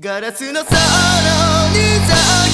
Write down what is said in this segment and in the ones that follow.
ガラスの空に咲く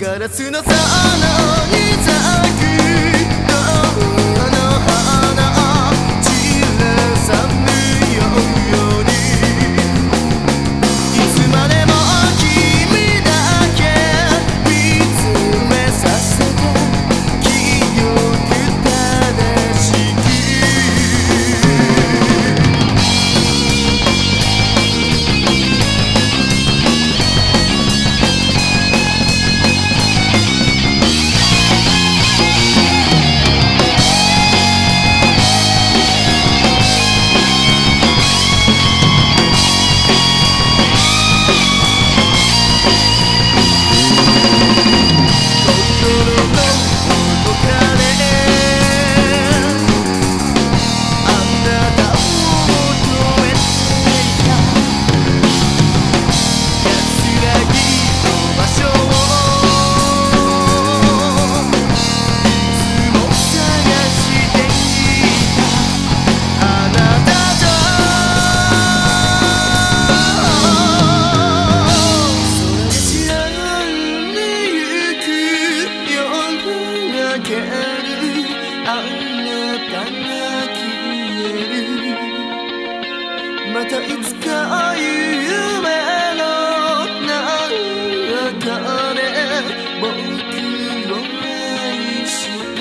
ガラスのさ não pude またいつか夢の中で僕を愛して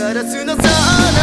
ガラスの皿